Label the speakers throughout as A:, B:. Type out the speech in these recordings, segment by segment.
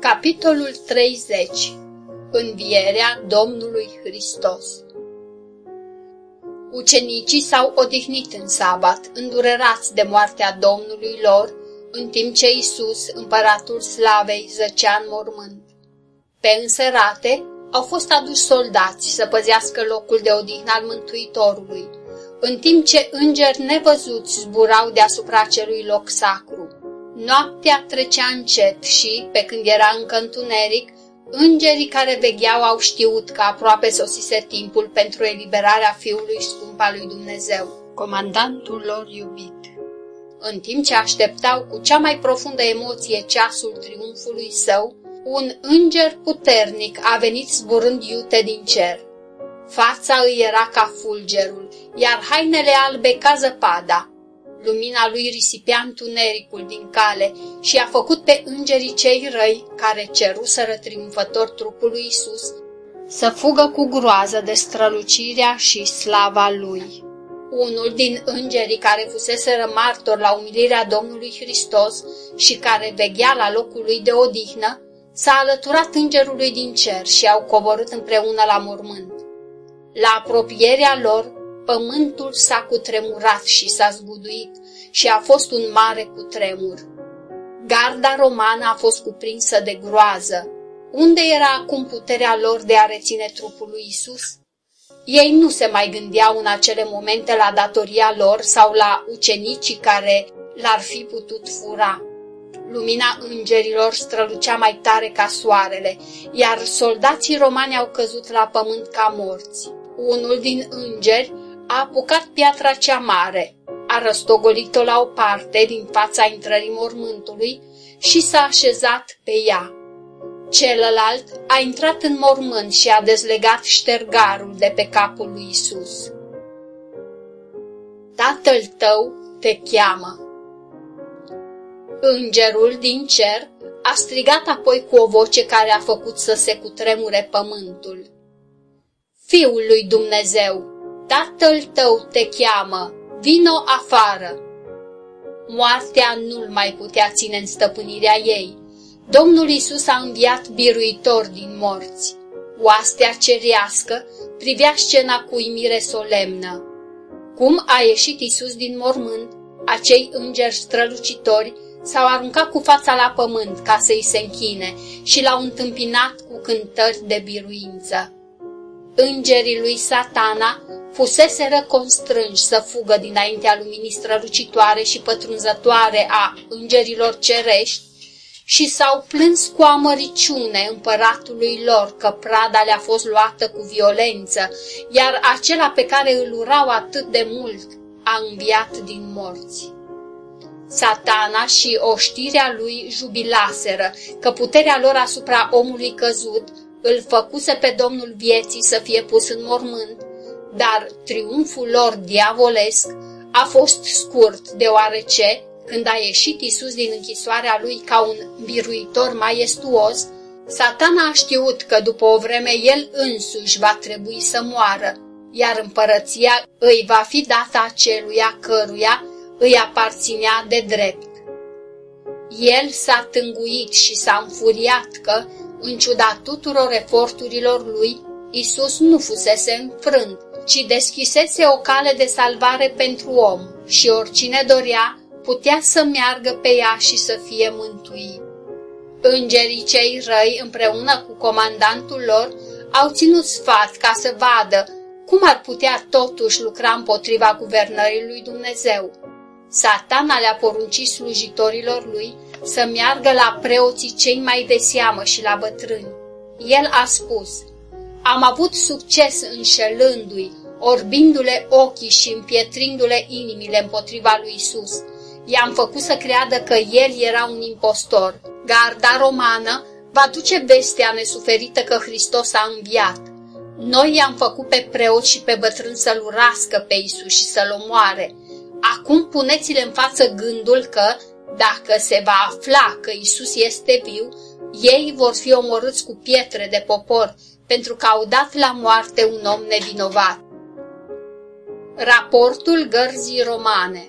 A: Capitolul 30 Învierea Domnului Hristos Ucenicii s-au odihnit în sabat, îndurerați de moartea Domnului lor, în timp ce Isus, împăratul slavei, zăcea în mormânt. Pe înserate au fost aduși soldați să păzească locul de odihnă al Mântuitorului, în timp ce îngeri nevăzuți zburau deasupra acelui loc sacru. Noaptea trecea încet și, pe când era încă întuneric, îngerii care vegheau au știut că aproape sosise timpul pentru eliberarea Fiului scump al lui Dumnezeu, comandantul lor iubit. În timp ce așteptau cu cea mai profundă emoție ceasul triumfului său, un înger puternic a venit zburând iute din cer. Fața îi era ca fulgerul, iar hainele albe ca zăpada. Lumina lui risipea întunericul din cale și a făcut pe îngerii cei răi, care ceruseră triumfător trupul lui Isus, să fugă cu groază de strălucirea și slava lui. Unul din îngerii care fusese martor la umilirea Domnului Hristos și care veghea la locul lui de odihnă, s-a alăturat îngerului din cer și au coborât împreună la mormânt. La apropierea lor, pământul s-a cutremurat și s-a zguduit și a fost un mare cutremur. Garda romană a fost cuprinsă de groază. Unde era acum puterea lor de a reține trupul lui Isus? Ei nu se mai gândeau în acele momente la datoria lor sau la ucenicii care l-ar fi putut fura. Lumina îngerilor strălucea mai tare ca soarele, iar soldații romani au căzut la pământ ca morți. Unul din îngeri a apucat piatra cea mare, a răstogolit-o la o parte din fața intrării mormântului și s-a așezat pe ea. Celălalt a intrat în mormânt și a dezlegat ștergarul de pe capul lui Isus. Tatăl tău te cheamă. Îngerul din cer a strigat apoi cu o voce care a făcut să se cutremure pământul. Fiul lui Dumnezeu, tatăl tău te cheamă, vino afară. Moartea nu-l mai putea ține în stăpânirea ei. Domnul Isus a înviat biruitor din morți. Oastea cerească privea scena cu imire solemnă. Cum a ieșit Isus din mormânt, acei îngeri strălucitori s-au aruncat cu fața la pământ ca să-i se închine și l-au întâmpinat cu cântări de biruință. Îngerii lui satana fuseseră constrânși să fugă dinaintea luminii strălucitoare și pătrunzătoare a îngerilor cerești și s-au plâns cu amăriciune împăratului lor că prada le-a fost luată cu violență, iar acela pe care îl urau atât de mult a înviat din morți. Satana și oștirea lui jubilaseră că puterea lor asupra omului căzut îl făcuse pe Domnul vieții să fie pus în mormânt, dar triumful lor diavolesc a fost scurt, deoarece, când a ieșit Isus din închisoarea lui ca un biruitor maestuos, satana a știut că după o vreme el însuși va trebui să moară, iar împărăția îi va fi dată aceluia căruia îi aparținea de drept. El s-a tânguit și s-a înfuriat că, în ciuda tuturor eforturilor lui, Isus nu fusese înfrânt, ci deschisese o cale de salvare pentru om și oricine dorea putea să meargă pe ea și să fie mântuit. Îngerii cei răi, împreună cu comandantul lor, au ținut sfat ca să vadă cum ar putea totuși lucra împotriva guvernării lui Dumnezeu. Satana le-a poruncit slujitorilor lui să meargă la preoții cei mai de seamă și la bătrâni. El a spus, am avut succes înșelându-i, orbindu-le ochii și împietrindu-le inimile împotriva lui Isus. I-am făcut să creadă că el era un impostor. Garda romană va duce vestea nesuferită că Hristos a înviat. Noi i-am făcut pe preot și pe bătrân să-l urască pe Isus și să-l omoare. Acum puneți-le în față gândul că, dacă se va afla că Isus este viu, ei vor fi omorâți cu pietre de popor, pentru că au dat la moarte un om nevinovat. Raportul gărzii romane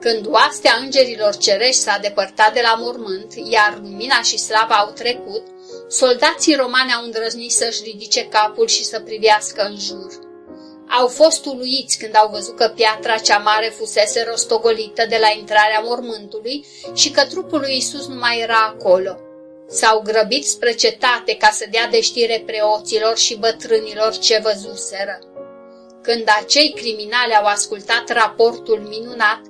A: Când oastea îngerilor cerești s-a depărtat de la mormânt, iar lumina și slava au trecut, soldații romani au îndrăznit să-și ridice capul și să privească în jur. Au fost uluiți când au văzut că piatra cea mare fusese rostogolită de la intrarea mormântului și că trupul lui Isus nu mai era acolo. S-au grăbit spre cetate ca să dea de știre preoților și bătrânilor ce văzuseră. Când acei criminali au ascultat raportul minunat,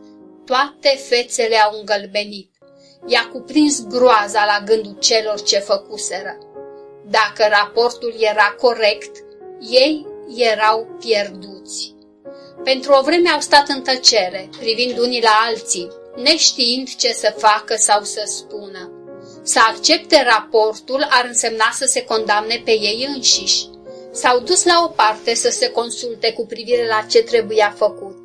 A: toate fețele au îngălbenit. I-a cuprins groaza la gândul celor ce făcuseră. Dacă raportul era corect, ei erau pierduți. Pentru o vreme au stat în tăcere, privind unii la alții, neștiind ce să facă sau să spună. Să accepte raportul ar însemna să se condamne pe ei înșiși. S-au dus la o parte să se consulte cu privire la ce trebuia făcut.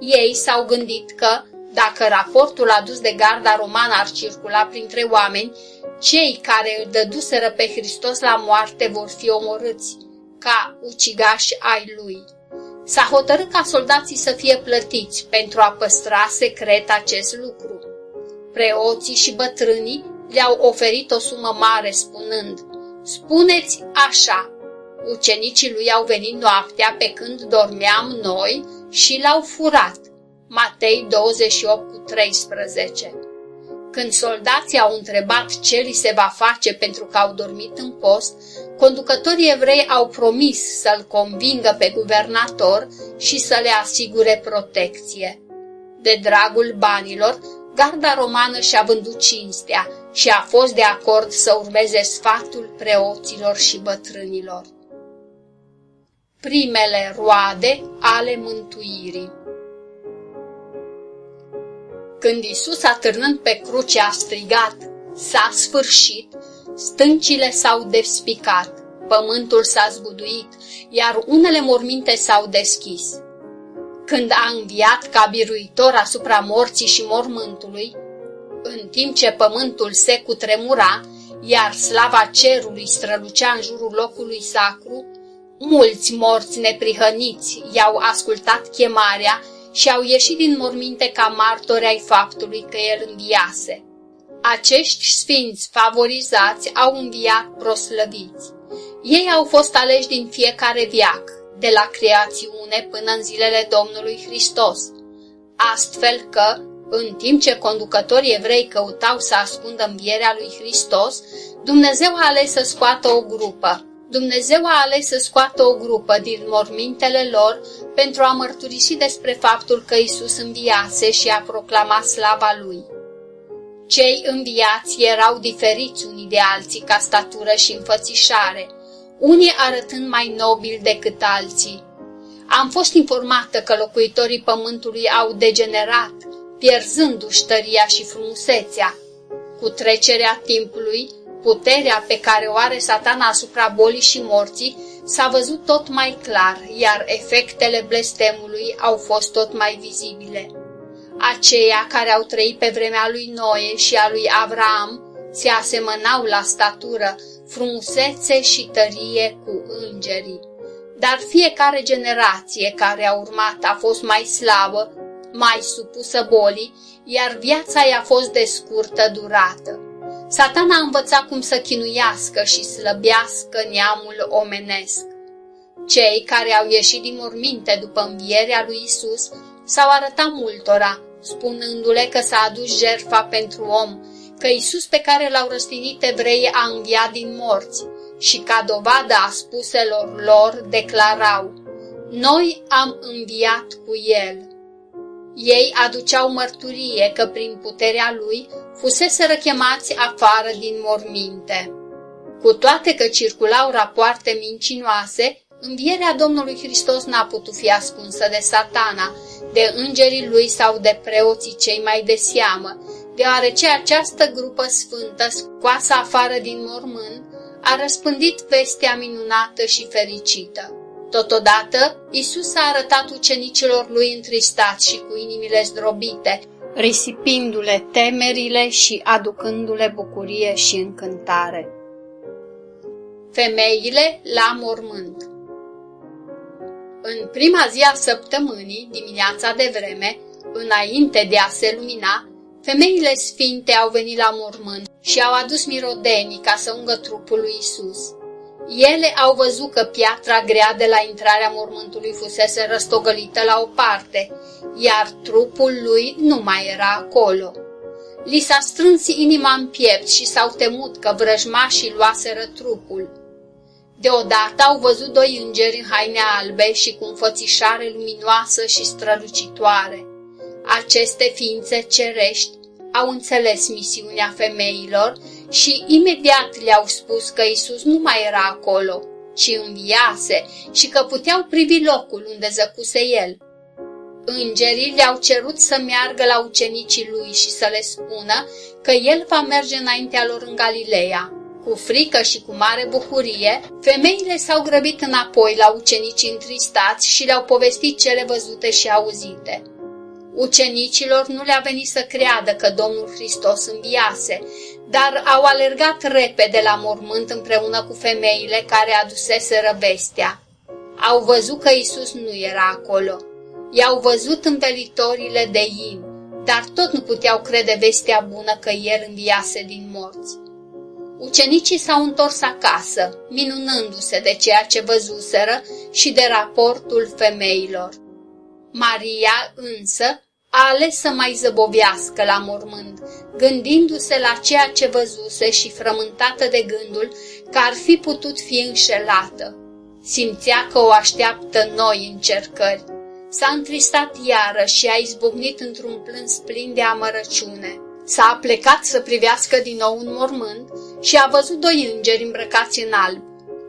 A: Ei s-au gândit că, dacă raportul adus de garda romană ar circula printre oameni, cei care îl dăduseră pe Hristos la moarte vor fi omorâți, ca ucigași ai lui. S-a hotărât ca soldații să fie plătiți pentru a păstra secret acest lucru. Preoții și bătrânii le-au oferit o sumă mare spunând, Spuneți așa, ucenicii lui au venit noaptea pe când dormeam noi și l-au furat. Matei 28 cu 13 Când soldații au întrebat ce li se va face pentru că au dormit în post, conducătorii evrei au promis să-l convingă pe guvernator și să le asigure protecție. De dragul banilor, garda romană și-a vândut cinstea și a fost de acord să urmeze sfatul preoților și bătrânilor primele roade ale mântuirii. Când Isus, atârnând pe cruce, a strigat, s-a sfârșit, stâncile s-au despicat, pământul s-a zguduit, iar unele morminte s-au deschis. Când a înviat ca biruitor asupra morții și mormântului, în timp ce pământul se cutremura, iar slava cerului strălucea în jurul locului sacru, Mulți morți neprihăniți i-au ascultat chemarea și au ieșit din morminte ca martori ai faptului că el înviase. Acești sfinți favorizați au înviat proslăviți. Ei au fost aleși din fiecare viac, de la creațiune până în zilele Domnului Hristos, astfel că, în timp ce conducătorii evrei căutau să ascundă învierea lui Hristos, Dumnezeu a ales să scoată o grupă, Dumnezeu a ales să scoată o grupă din mormintele lor pentru a mărturisi despre faptul că Isus înviase și a proclamat slava Lui. Cei înviați erau diferiți unii de alții ca statură și înfățișare, unii arătând mai nobili decât alții. Am fost informată că locuitorii pământului au degenerat, pierzându-și tăria și frumusețea. Cu trecerea timpului, Puterea pe care o are satana asupra bolii și morții s-a văzut tot mai clar, iar efectele blestemului au fost tot mai vizibile. Aceia care au trăit pe vremea lui Noe și a lui Avram se asemănau la statură, frumusețe și tărie cu îngerii. Dar fiecare generație care a urmat a fost mai slabă, mai supusă bolii, iar viața i-a fost de scurtă durată. Satana a învățat cum să chinuiască și slăbească neamul omenesc. Cei care au ieșit din morminte după învierea lui Isus s-au arătat multora, spunându-le că s-a adus jertfa pentru om, că Isus pe care l-au răstinit evrei a înviat din morți și ca dovadă a spuselor lor declarau, Noi am înviat cu El. Ei aduceau mărturie că prin puterea lui fusese chemați afară din morminte. Cu toate că circulau rapoarte mincinoase, învierea Domnului Hristos n-a putut fi ascunsă de satana, de îngerii lui sau de preoții cei mai de seamă, deoarece această grupă sfântă, scoasă afară din mormânt, a răspândit vestea minunată și fericită. Totodată, Isus a arătat ucenicilor lui întristați și cu inimile zdrobite, risipindu-le temerile și aducându-le bucurie și încântare. Femeile la mormânt În prima zi a săptămânii, dimineața de vreme, Înainte de a se lumina, femeile sfinte au venit la mormânt și au adus mirodenii ca să ungă trupul lui Isus. Ele au văzut că piatra grea de la intrarea mormântului fusese răstogălită la o parte, iar trupul lui nu mai era acolo. Li s-a strâns inima în piept și s-au temut că vrăjmașii luaseră trupul. Deodată au văzut doi îngeri în haine albe și cu înfățișare luminoasă și strălucitoare. Aceste ființe cerești au înțeles misiunea femeilor și imediat le-au spus că Isus nu mai era acolo, ci înviase și că puteau privi locul unde zăcuse el. Îngerii le-au cerut să meargă la ucenicii lui și să le spună că el va merge înaintea lor în Galileea. Cu frică și cu mare bucurie, femeile s-au grăbit înapoi la ucenicii întristați și le-au povestit cele văzute și auzite. Ucenicilor nu le-a venit să creadă că Domnul Hristos înviase, dar au alergat repede la mormânt împreună cu femeile care aduseseră vestea. Au văzut că Isus nu era acolo. I-au văzut învelitorile de in, dar tot nu puteau crede vestea bună că El înviase din morți. Ucenicii s-au întors acasă, minunându-se de ceea ce văzuseră și de raportul femeilor. Maria însă a ales să mai zăbovească la mormânt, gândindu-se la ceea ce văzuse și frământată de gândul că ar fi putut fi înșelată. Simțea că o așteaptă noi încercări. S-a întristat iară și a izbucnit într-un plâns plin de amărăciune. S-a plecat să privească din nou un mormânt și a văzut doi îngeri îmbrăcați în alb.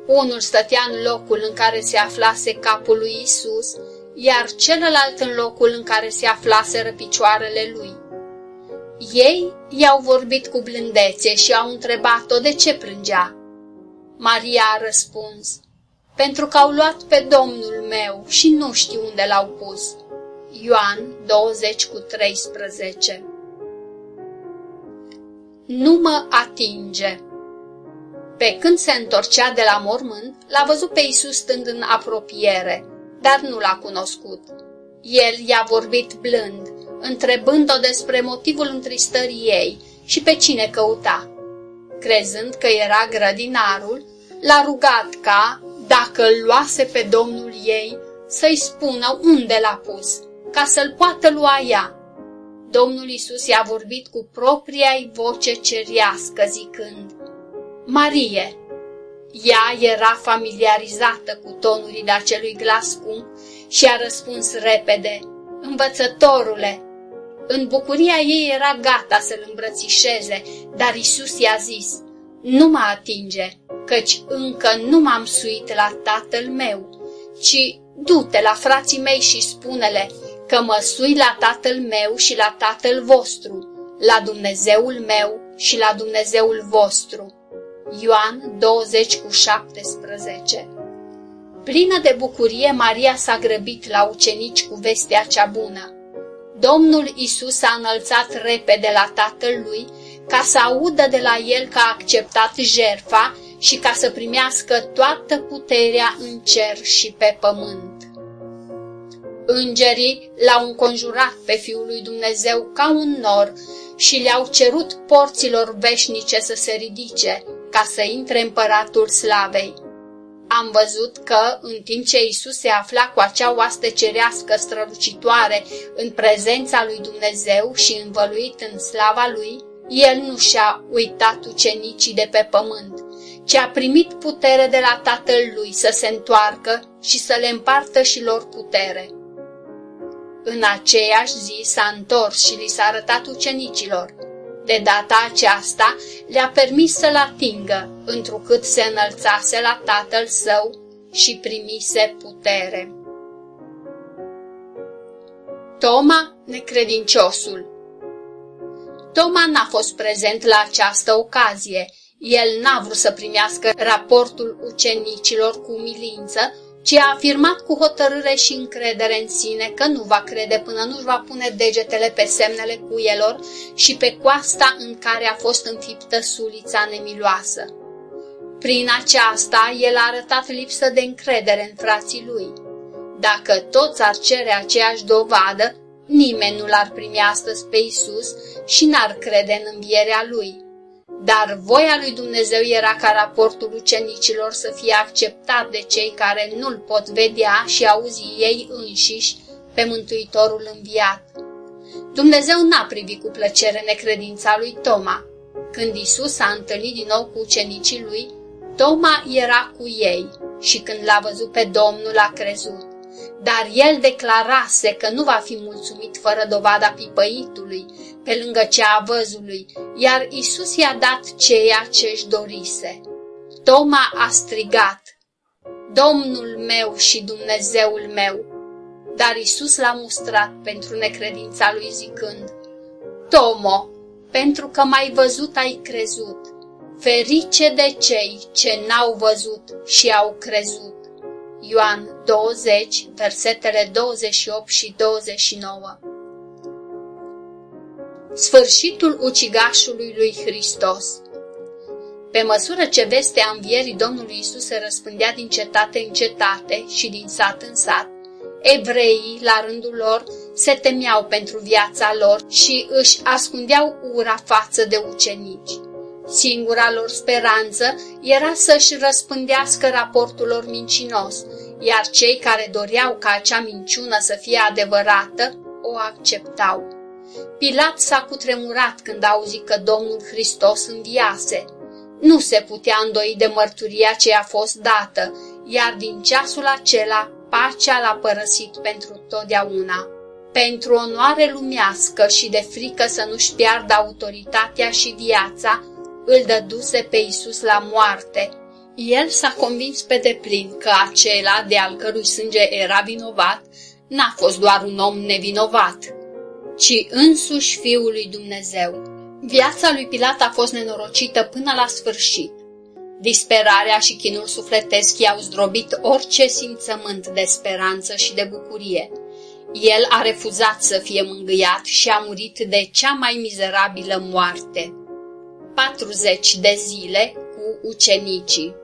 A: Unul stătea în locul în care se aflase capul lui Isus, iar celălalt în locul în care se aflaseră picioarele lui. Ei i-au vorbit cu blândețe și au întrebat-o de ce plângea. Maria a răspuns, pentru că au luat pe Domnul meu și nu știu unde l-au pus. Ioan 20 cu 13 Nu mă atinge Pe când se întorcea de la mormânt, l-a văzut pe Isus stând în apropiere dar nu l-a cunoscut. El i-a vorbit blând, întrebând-o despre motivul întristării ei și pe cine căuta. Crezând că era grădinarul, l-a rugat ca, dacă îl luase pe domnul ei, să-i spună unde l-a pus, ca să-l poată lua ea. Domnul Isus i-a vorbit cu propria voce ceriască, zicând, Marie! Ea era familiarizată cu tonurile acelui glas scump și a răspuns repede, Învățătorule! În bucuria ei era gata să-l îmbrățișeze, dar Isus i-a zis, Nu mă atinge, căci încă nu m-am suit la tatăl meu, ci du-te la frații mei și spune-le că mă sui la tatăl meu și la tatăl vostru, la Dumnezeul meu și la Dumnezeul vostru Ioan 20 cu 17 Plină de bucurie, Maria s-a grăbit la ucenici cu vestea cea bună. Domnul Isus a înălțat repede la tatăl lui ca să audă de la el că a acceptat jerfa și ca să primească toată puterea în cer și pe pământ. Îngerii l-au înconjurat pe Fiul lui Dumnezeu ca un nor și le-au cerut porților veșnice să se ridice, ca să intre împăratul slavei. Am văzut că, în timp ce Isus se afla cu acea oaste cerească strălucitoare în prezența lui Dumnezeu și învăluit în slava lui, el nu și-a uitat ucenicii de pe pământ, ci a primit putere de la tatăl lui să se întoarcă și să le împartă și lor putere. În aceeași zi s-a întors și li s-a arătat ucenicilor, de data aceasta le-a permis să-l atingă, întrucât se înălțase la tatăl său și primise putere. Toma, necredinciosul Toma n-a fost prezent la această ocazie. El n-a vrut să primească raportul ucenicilor cu umilință, ci a afirmat cu hotărâre și încredere în sine că nu va crede până nu-și va pune degetele pe semnele cuielor și pe coasta în care a fost înfiptă sulița nemiloasă. Prin aceasta, el a arătat lipsă de încredere în frații lui. Dacă toți ar cere aceeași dovadă, nimeni nu l-ar primi astăzi pe Isus și n-ar crede în învierea lui. Dar voia lui Dumnezeu era ca raportul ucenicilor să fie acceptat de cei care nu-l pot vedea și auzi ei înșiși pe Mântuitorul înviat. Dumnezeu n-a privit cu plăcere necredința lui Toma. Când Isus s-a întâlnit din nou cu ucenicii lui, Toma era cu ei și când l-a văzut pe Domnul a crezut. Dar el declarase că nu va fi mulțumit fără dovada pipăitului, pe lângă cea a văzului, iar Isus i-a dat ceea ce își dorise. Toma a strigat, Domnul meu și Dumnezeul meu, dar Isus l-a mustrat pentru necredința lui zicând, Tomo, pentru că m-ai văzut ai crezut, ferice de cei ce n-au văzut și au crezut. Ioan 20, versetele 28 și 29 Sfârșitul ucigașului lui Hristos Pe măsură ce vestea învierii Domnului Isus se răspândea din cetate în cetate și din sat în sat, evreii, la rândul lor, se temeau pentru viața lor și își ascundeau ura față de ucenici. Singura lor speranță era să-și răspândească raportul lor mincinos, iar cei care doreau ca acea minciună să fie adevărată, o acceptau. Pilat s-a cutremurat când a auzit că Domnul Hristos înviase. Nu se putea îndoi de mărturia ce a fost dată, iar din ceasul acela pacea l-a părăsit pentru totdeauna. Pentru onoare lumească și de frică să nu-și piardă autoritatea și viața, îl dăduse pe Isus la moarte. El s-a convins pe deplin că acela de al cărui sânge era vinovat n-a fost doar un om nevinovat, ci însuși Fiul lui Dumnezeu. Viața lui Pilat a fost nenorocită până la sfârșit. Disperarea și chinul sufletesc i-au zdrobit orice simțământ de speranță și de bucurie. El a refuzat să fie mângâiat și a murit de cea mai mizerabilă moarte. 40 de zile cu ucenicii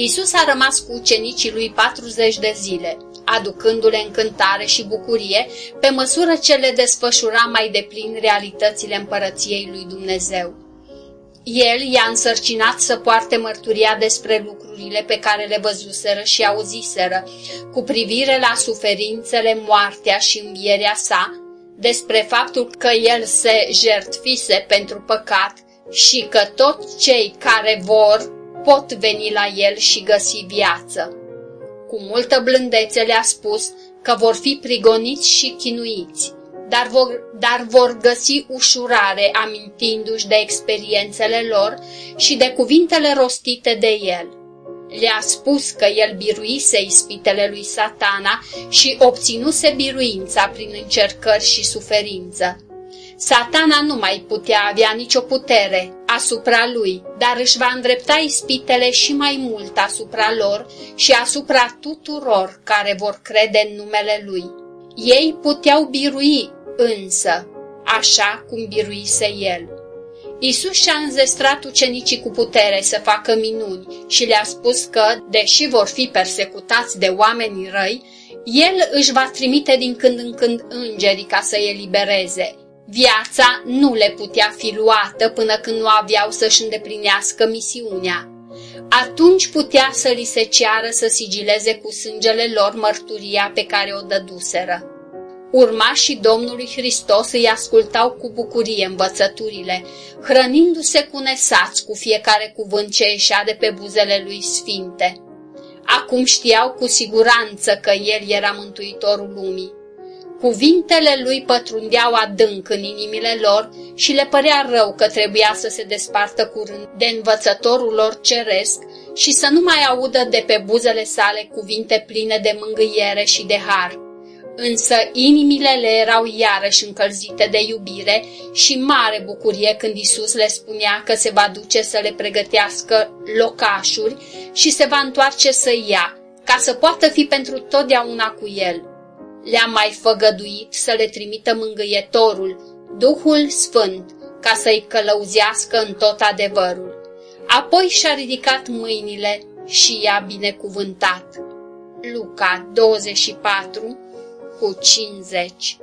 A: Isus a rămas cu ucenicii lui 40 de zile, aducându-le încântare și bucurie pe măsură ce le desfășura mai deplin realitățile împărăției lui Dumnezeu. El i-a însărcinat să poarte mărturia despre lucrurile pe care le văzuseră și auziseră, cu privire la suferințele, moartea și învierea sa, despre faptul că el se jertfise pentru păcat și că toți cei care vor pot veni la el și găsi viață. Cu multă blândețe le-a spus că vor fi prigoniți și chinuiți, dar vor, dar vor găsi ușurare amintindu-și de experiențele lor și de cuvintele rostite de el. Le-a spus că el biruise ispitele lui satana și obținuse biruința prin încercări și suferință. Satana nu mai putea avea nicio putere asupra lui, dar își va îndrepta ispitele și mai mult asupra lor și asupra tuturor care vor crede în numele lui. Ei puteau birui însă, așa cum biruise el. Isus și-a înzestrat ucenicii cu putere să facă minuni și le-a spus că, deși vor fi persecutați de oamenii răi, el își va trimite din când în când îngerii ca să îi elibereze. Viața nu le putea fi luată până când nu aveau să-și îndeplinească misiunea. Atunci putea să li se ceară să sigileze cu sângele lor mărturia pe care o dăduseră. Urmașii Domnului Hristos îi ascultau cu bucurie învățăturile, hrănindu-se cu nesați cu fiecare cuvânt ce ieșea de pe buzele lui sfinte. Acum știau cu siguranță că El era Mântuitorul lumii. Cuvintele lui pătrundeau adânc în inimile lor și le părea rău că trebuia să se despartă curând de învățătorul lor ceresc și să nu mai audă de pe buzele sale cuvinte pline de mângâiere și de har însă inimile le erau iarăși încălzite de iubire și mare bucurie când Isus le spunea că se va duce să le pregătească locașuri și se va întoarce să ia, ca să poată fi pentru totdeauna cu el. Le-a mai făgăduit să le trimită mângâietorul, Duhul Sfânt, ca să-i călăuzească în tot adevărul. Apoi și-a ridicat mâinile și i-a binecuvântat. Luca 24, cu cincizeci.